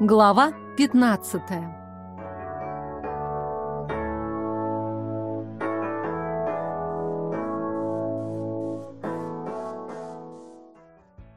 Глава 15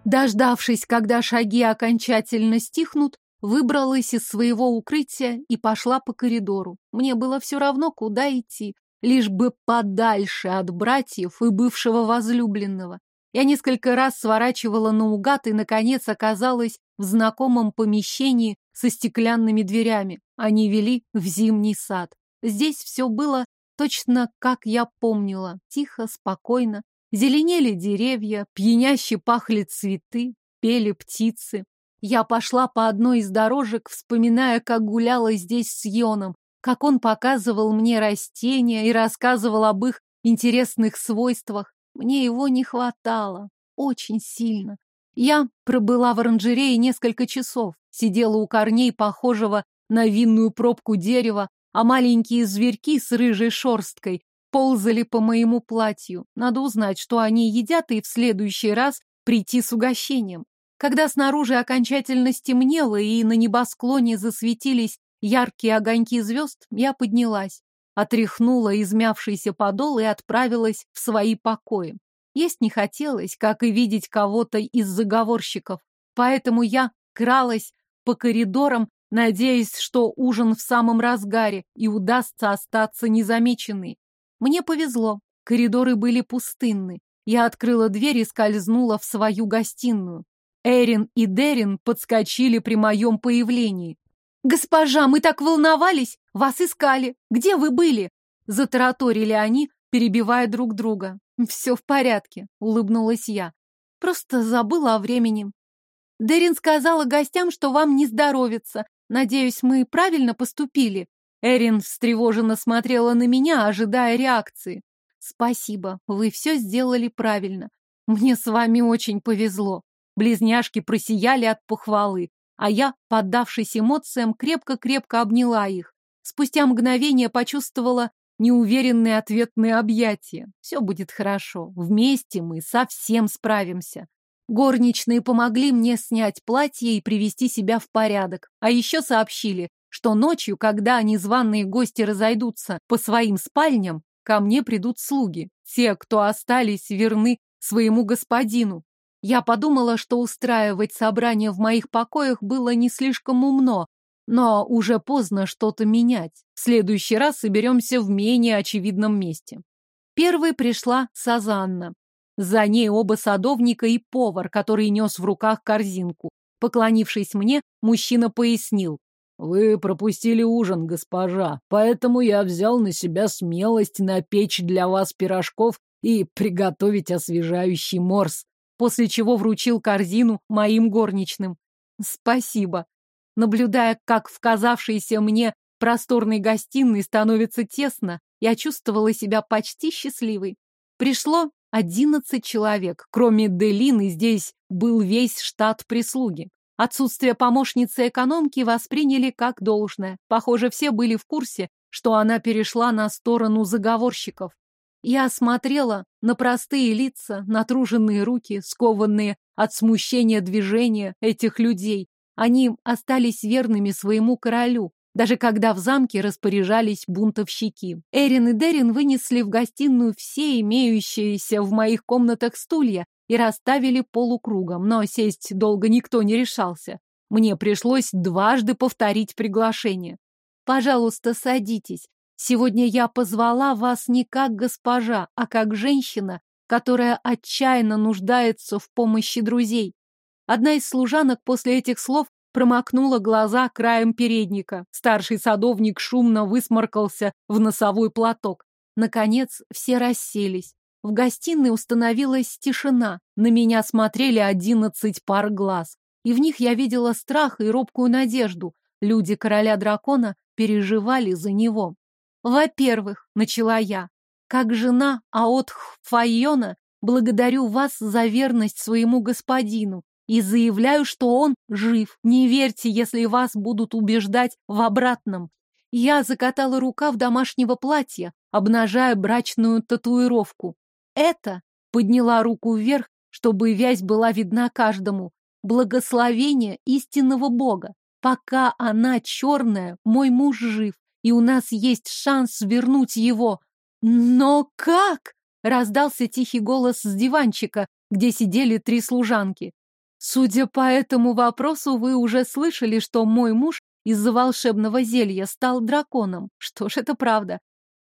Дождавшись, когда шаги окончательно стихнут, выбралась из своего укрытия и пошла по коридору. Мне было все равно, куда идти, лишь бы подальше от братьев и бывшего возлюбленного. Я несколько раз сворачивала наугад и, наконец, оказалась в знакомом помещении со стеклянными дверями. Они вели в зимний сад. Здесь все было точно как я помнила. Тихо, спокойно. Зеленели деревья, пьяняще пахли цветы, пели птицы. Я пошла по одной из дорожек, вспоминая, как гуляла здесь с Йоном, как он показывал мне растения и рассказывал об их интересных свойствах. Мне его не хватало. Очень сильно. Я пробыла в оранжерее несколько часов, сидела у корней похожего на винную пробку дерева, а маленькие зверьки с рыжей шерсткой ползали по моему платью. Надо узнать, что они едят, и в следующий раз прийти с угощением. Когда снаружи окончательно стемнело и на небосклоне засветились яркие огоньки звезд, я поднялась, отряхнула измявшийся подол и отправилась в свои покои. Есть не хотелось, как и видеть кого-то из заговорщиков, поэтому я кралась по коридорам, надеясь, что ужин в самом разгаре и удастся остаться незамеченной. Мне повезло, коридоры были пустынны. Я открыла дверь и скользнула в свою гостиную. Эрин и Дерин подскочили при моем появлении. «Госпожа, мы так волновались! Вас искали! Где вы были?» Затараторили они, перебивая друг друга. «Все в порядке», — улыбнулась я. «Просто забыла о времени. Дерин сказала гостям, что вам не здоровится. Надеюсь, мы правильно поступили?» Эрин встревоженно смотрела на меня, ожидая реакции. «Спасибо, вы все сделали правильно. Мне с вами очень повезло». Близняшки просияли от похвалы а я, поддавшись эмоциям, крепко-крепко обняла их. Спустя мгновение почувствовала неуверенные ответные объятия. Все будет хорошо. Вместе мы совсем справимся. Горничные помогли мне снять платье и привести себя в порядок. А еще сообщили, что ночью, когда незваные гости разойдутся по своим спальням, ко мне придут слуги, те, кто остались верны своему господину. Я подумала, что устраивать собрание в моих покоях было не слишком умно, но уже поздно что-то менять. В следующий раз соберемся в менее очевидном месте. Первой пришла Сазанна. За ней оба садовника и повар, который нес в руках корзинку. Поклонившись мне, мужчина пояснил. «Вы пропустили ужин, госпожа, поэтому я взял на себя смелость напечь для вас пирожков и приготовить освежающий морс после чего вручил корзину моим горничным. Спасибо. Наблюдая, как в казавшейся мне просторной гостиной становится тесно, я чувствовала себя почти счастливой. Пришло одиннадцать человек. Кроме Делины здесь был весь штат прислуги. Отсутствие помощницы экономки восприняли как должное. Похоже, все были в курсе, что она перешла на сторону заговорщиков. Я смотрела на простые лица, натруженные руки, скованные от смущения движения этих людей. Они остались верными своему королю, даже когда в замке распоряжались бунтовщики. Эрин и Дерин вынесли в гостиную все имеющиеся в моих комнатах стулья и расставили полукругом, но сесть долго никто не решался. Мне пришлось дважды повторить приглашение. «Пожалуйста, садитесь. Сегодня я позвала вас не как госпожа, а как женщина, которая отчаянно нуждается в помощи друзей. Одна из служанок после этих слов промокнула глаза краем передника. Старший садовник шумно высморкался в носовой платок. Наконец все расселись. В гостиной установилась тишина. На меня смотрели одиннадцать пар глаз. И в них я видела страх и робкую надежду. Люди короля дракона переживали за него. Во-первых, начала я, как жена Аотх Файона, благодарю вас за верность своему господину и заявляю, что он жив. Не верьте, если вас будут убеждать в обратном. Я закатала рукав домашнего платья, обнажая брачную татуировку. Это подняла руку вверх, чтобы вязь была видна каждому. Благословение истинного Бога. Пока она черная, мой муж жив, и у нас есть шанс вернуть его. Но как? Раздался тихий голос с диванчика, где сидели три служанки. Судя по этому вопросу, вы уже слышали, что мой муж из-за волшебного зелья стал драконом. Что ж, это правда.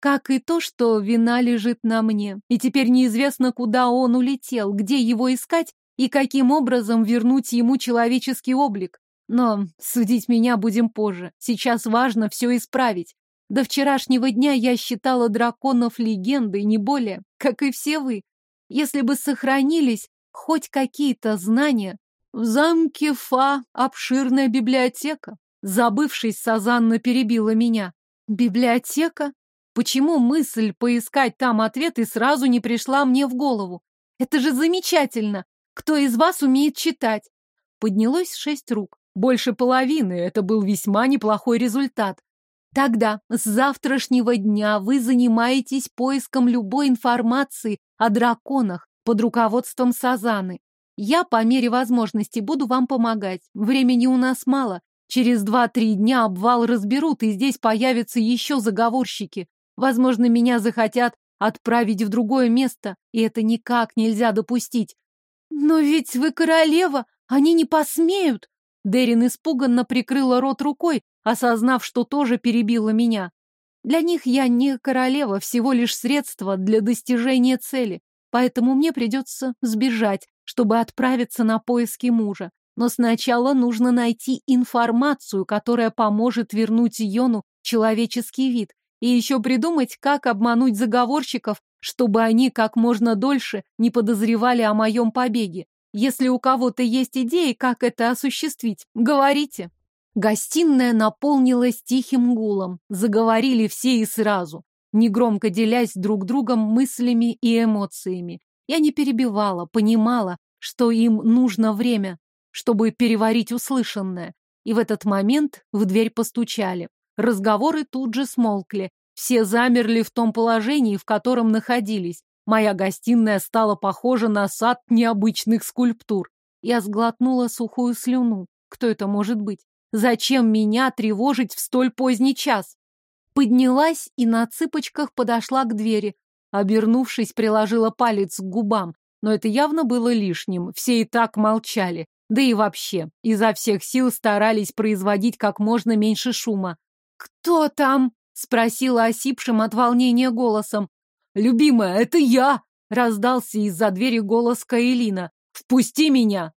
Как и то, что вина лежит на мне. И теперь неизвестно, куда он улетел, где его искать и каким образом вернуть ему человеческий облик. Но судить меня будем позже. Сейчас важно все исправить. До вчерашнего дня я считала драконов легендой, не более, как и все вы. Если бы сохранились хоть какие-то знания, в замке Фа обширная библиотека. Забывшись, Сазанна перебила меня. Библиотека? Почему мысль поискать там ответы сразу не пришла мне в голову? Это же замечательно! Кто из вас умеет читать? Поднялось шесть рук. Больше половины. Это был весьма неплохой результат. Тогда с завтрашнего дня вы занимаетесь поиском любой информации о драконах под руководством Сазаны. Я по мере возможности буду вам помогать. Времени у нас мало. Через два-три дня обвал разберут, и здесь появятся еще заговорщики. Возможно, меня захотят отправить в другое место, и это никак нельзя допустить. Но ведь вы королева, они не посмеют. Дерин испуганно прикрыла рот рукой, осознав, что тоже перебила меня. Для них я не королева, всего лишь средство для достижения цели, поэтому мне придется сбежать, чтобы отправиться на поиски мужа. Но сначала нужно найти информацию, которая поможет вернуть Йону человеческий вид. И еще придумать, как обмануть заговорщиков, чтобы они как можно дольше не подозревали о моем побеге. Если у кого-то есть идеи, как это осуществить, говорите. Гостиная наполнилась тихим гулом. Заговорили все и сразу, негромко делясь друг другом мыслями и эмоциями. Я не перебивала, понимала, что им нужно время, чтобы переварить услышанное. И в этот момент в дверь постучали. Разговоры тут же смолкли. Все замерли в том положении, в котором находились. Моя гостиная стала похожа на сад необычных скульптур. Я сглотнула сухую слюну. Кто это может быть? Зачем меня тревожить в столь поздний час? Поднялась и на цыпочках подошла к двери. Обернувшись, приложила палец к губам. Но это явно было лишним. Все и так молчали. Да и вообще, изо всех сил старались производить как можно меньше шума. «Кто там?» — спросила осипшим от волнения голосом. «Любимая, это я!» — раздался из-за двери голос Каэлина. «Впусти меня!»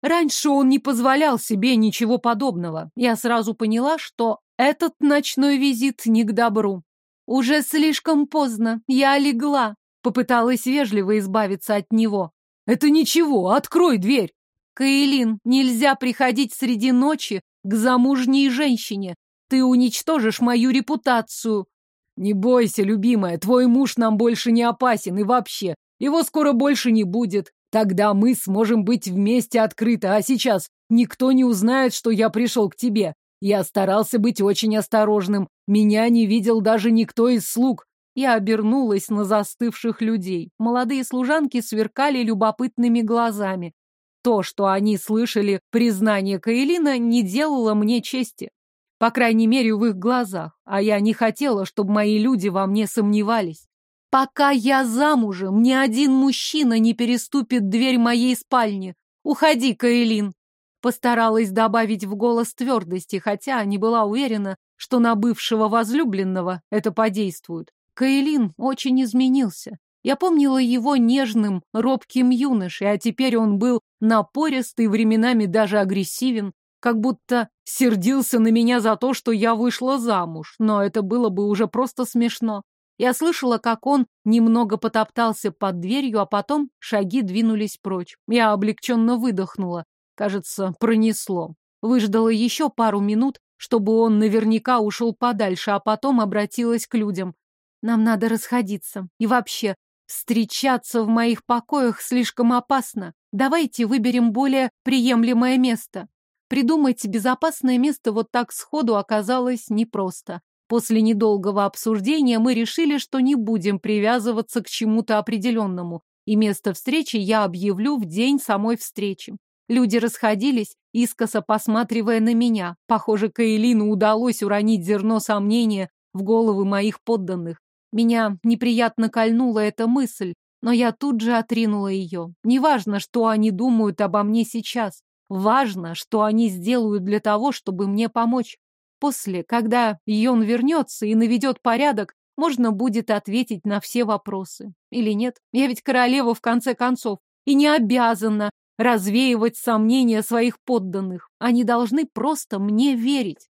Раньше он не позволял себе ничего подобного. Я сразу поняла, что этот ночной визит не к добру. Уже слишком поздно, я легла. Попыталась вежливо избавиться от него. «Это ничего, открой дверь!» «Каэлин, нельзя приходить среди ночи к замужней женщине. Ты уничтожишь мою репутацию». «Не бойся, любимая, твой муж нам больше не опасен и вообще, его скоро больше не будет. Тогда мы сможем быть вместе открыто, а сейчас никто не узнает, что я пришел к тебе. Я старался быть очень осторожным. Меня не видел даже никто из слуг. Я обернулась на застывших людей. Молодые служанки сверкали любопытными глазами. То, что они слышали признание Каэлина, не делало мне чести. По крайней мере, в их глазах. А я не хотела, чтобы мои люди во мне сомневались. Пока я замужем, ни один мужчина не переступит дверь моей спальни. Уходи, Каэлин. Постаралась добавить в голос твердости, хотя не была уверена, что на бывшего возлюбленного это подействует. Каэлин очень изменился. Я помнила его нежным, робким юношей, а теперь он был напористый, временами даже агрессивен, как будто сердился на меня за то, что я вышла замуж, но это было бы уже просто смешно. Я слышала, как он немного потоптался под дверью, а потом шаги двинулись прочь. Я облегченно выдохнула. Кажется, пронесло. Выждала еще пару минут, чтобы он наверняка ушел подальше, а потом обратилась к людям. Нам надо расходиться. И вообще, встречаться в моих покоях слишком опасно. Давайте выберем более приемлемое место. Придумать безопасное место вот так сходу оказалось непросто. После недолгого обсуждения мы решили, что не будем привязываться к чему-то определенному, и место встречи я объявлю в день самой встречи. Люди расходились, искоса посматривая на меня. Похоже, Каэлину удалось уронить зерно сомнения в головы моих подданных. Меня неприятно кольнула эта мысль, но я тут же отринула ее. Неважно, что они думают обо мне сейчас. Важно, что они сделают для того, чтобы мне помочь. После, когда Йон вернется и наведет порядок, можно будет ответить на все вопросы. Или нет? Я ведь королева в конце концов и не обязана развеивать сомнения своих подданных. Они должны просто мне верить.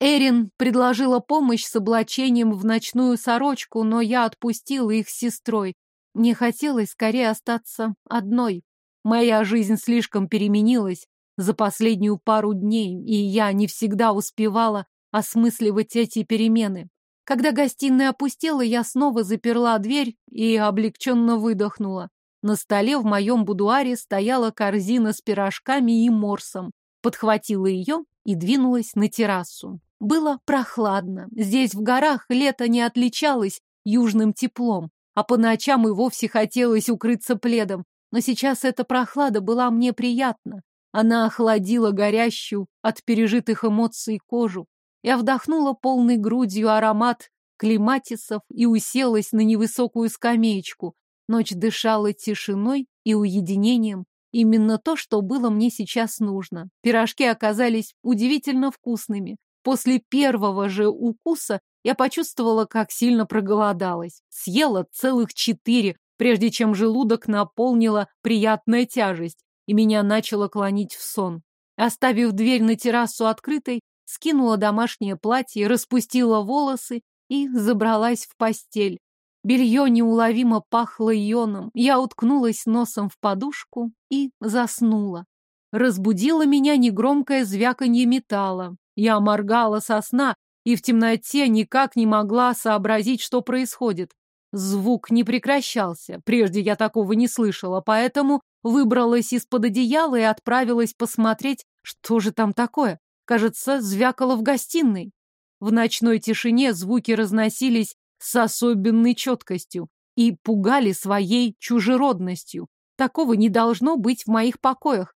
Эрин предложила помощь с облачением в ночную сорочку, но я отпустила их с сестрой. Мне хотелось скорее остаться одной. Моя жизнь слишком переменилась за последнюю пару дней, и я не всегда успевала осмысливать эти перемены. Когда гостиная опустела, я снова заперла дверь и облегченно выдохнула. На столе в моем будуаре стояла корзина с пирожками и морсом. Подхватила ее и двинулась на террасу. Было прохладно. Здесь, в горах, лето не отличалось южным теплом, а по ночам и вовсе хотелось укрыться пледом. Но сейчас эта прохлада была мне приятна. Она охладила горящую от пережитых эмоций кожу. Я вдохнула полной грудью аромат клематисов и уселась на невысокую скамеечку. Ночь дышала тишиной и уединением. Именно то, что было мне сейчас нужно. Пирожки оказались удивительно вкусными. После первого же укуса я почувствовала, как сильно проголодалась. Съела целых четыре, прежде чем желудок наполнила приятная тяжесть, и меня начало клонить в сон. Оставив дверь на террасу открытой, скинула домашнее платье, распустила волосы и забралась в постель. Белье неуловимо пахло ионом. Я уткнулась носом в подушку и заснула. Разбудило меня негромкое звяканье металла. Я моргала со сна и в темноте никак не могла сообразить, что происходит. Звук не прекращался, прежде я такого не слышала, поэтому выбралась из-под одеяла и отправилась посмотреть, что же там такое. Кажется, звякало в гостиной. В ночной тишине звуки разносились с особенной четкостью и пугали своей чужеродностью. Такого не должно быть в моих покоях.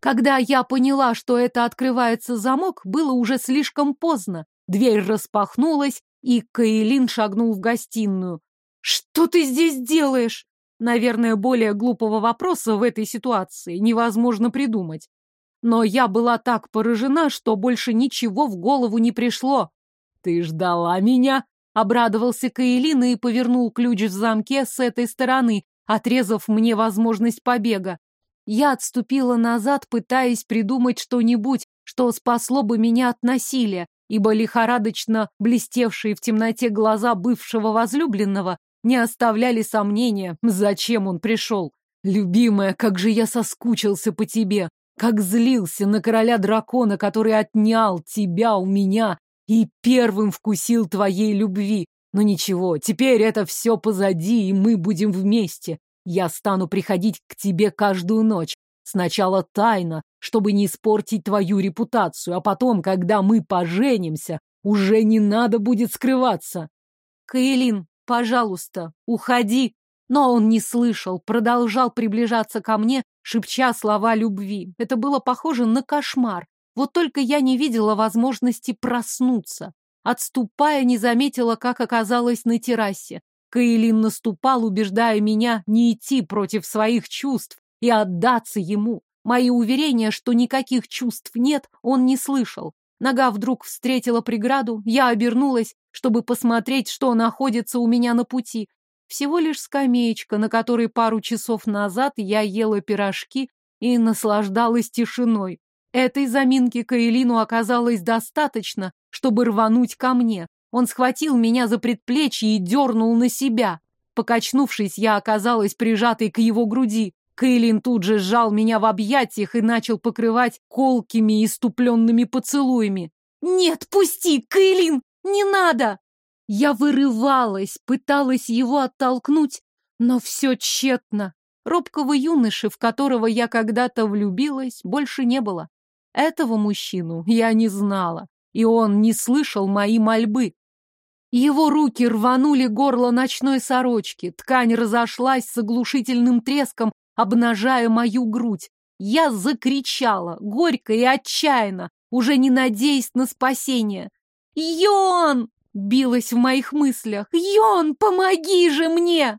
Когда я поняла, что это открывается замок, было уже слишком поздно. Дверь распахнулась, и Каэлин шагнул в гостиную. «Что ты здесь делаешь?» Наверное, более глупого вопроса в этой ситуации невозможно придумать. Но я была так поражена, что больше ничего в голову не пришло. «Ты ждала меня?» — обрадовался Каэлин и повернул ключ в замке с этой стороны, отрезав мне возможность побега. Я отступила назад, пытаясь придумать что-нибудь, что спасло бы меня от насилия, ибо лихорадочно блестевшие в темноте глаза бывшего возлюбленного не оставляли сомнения, зачем он пришел. «Любимая, как же я соскучился по тебе! Как злился на короля дракона, который отнял тебя у меня и первым вкусил твоей любви! Но ничего, теперь это все позади, и мы будем вместе. Я стану приходить к тебе каждую ночь. Сначала тайно, чтобы не испортить твою репутацию, а потом, когда мы поженимся, уже не надо будет скрываться. Каэлин, пожалуйста, уходи. Но он не слышал, продолжал приближаться ко мне, шепча слова любви. Это было похоже на кошмар. Вот только я не видела возможности проснуться. Отступая, не заметила, как оказалась на террасе. Каэлин наступал, убеждая меня не идти против своих чувств и отдаться ему. Мои уверения, что никаких чувств нет, он не слышал. Нога вдруг встретила преграду, я обернулась, чтобы посмотреть, что находится у меня на пути. Всего лишь скамеечка, на которой пару часов назад я ела пирожки и наслаждалась тишиной. Этой заминки Каэлину оказалось достаточно, чтобы рвануть ко мне. Он схватил меня за предплечье и дернул на себя. Покачнувшись, я оказалась прижатой к его груди. Кейлин тут же сжал меня в объятиях и начал покрывать колкими и иступленными поцелуями. «Нет, пусти, Кейлин! Не надо!» Я вырывалась, пыталась его оттолкнуть, но все тщетно. Робкого юноши, в которого я когда-то влюбилась, больше не было. Этого мужчину я не знала и он не слышал мои мольбы. Его руки рванули горло ночной сорочки, ткань разошлась с оглушительным треском, обнажая мою грудь. Я закричала, горько и отчаянно, уже не надеясь на спасение. «Йон!» — билась в моих мыслях. «Йон, помоги же мне!»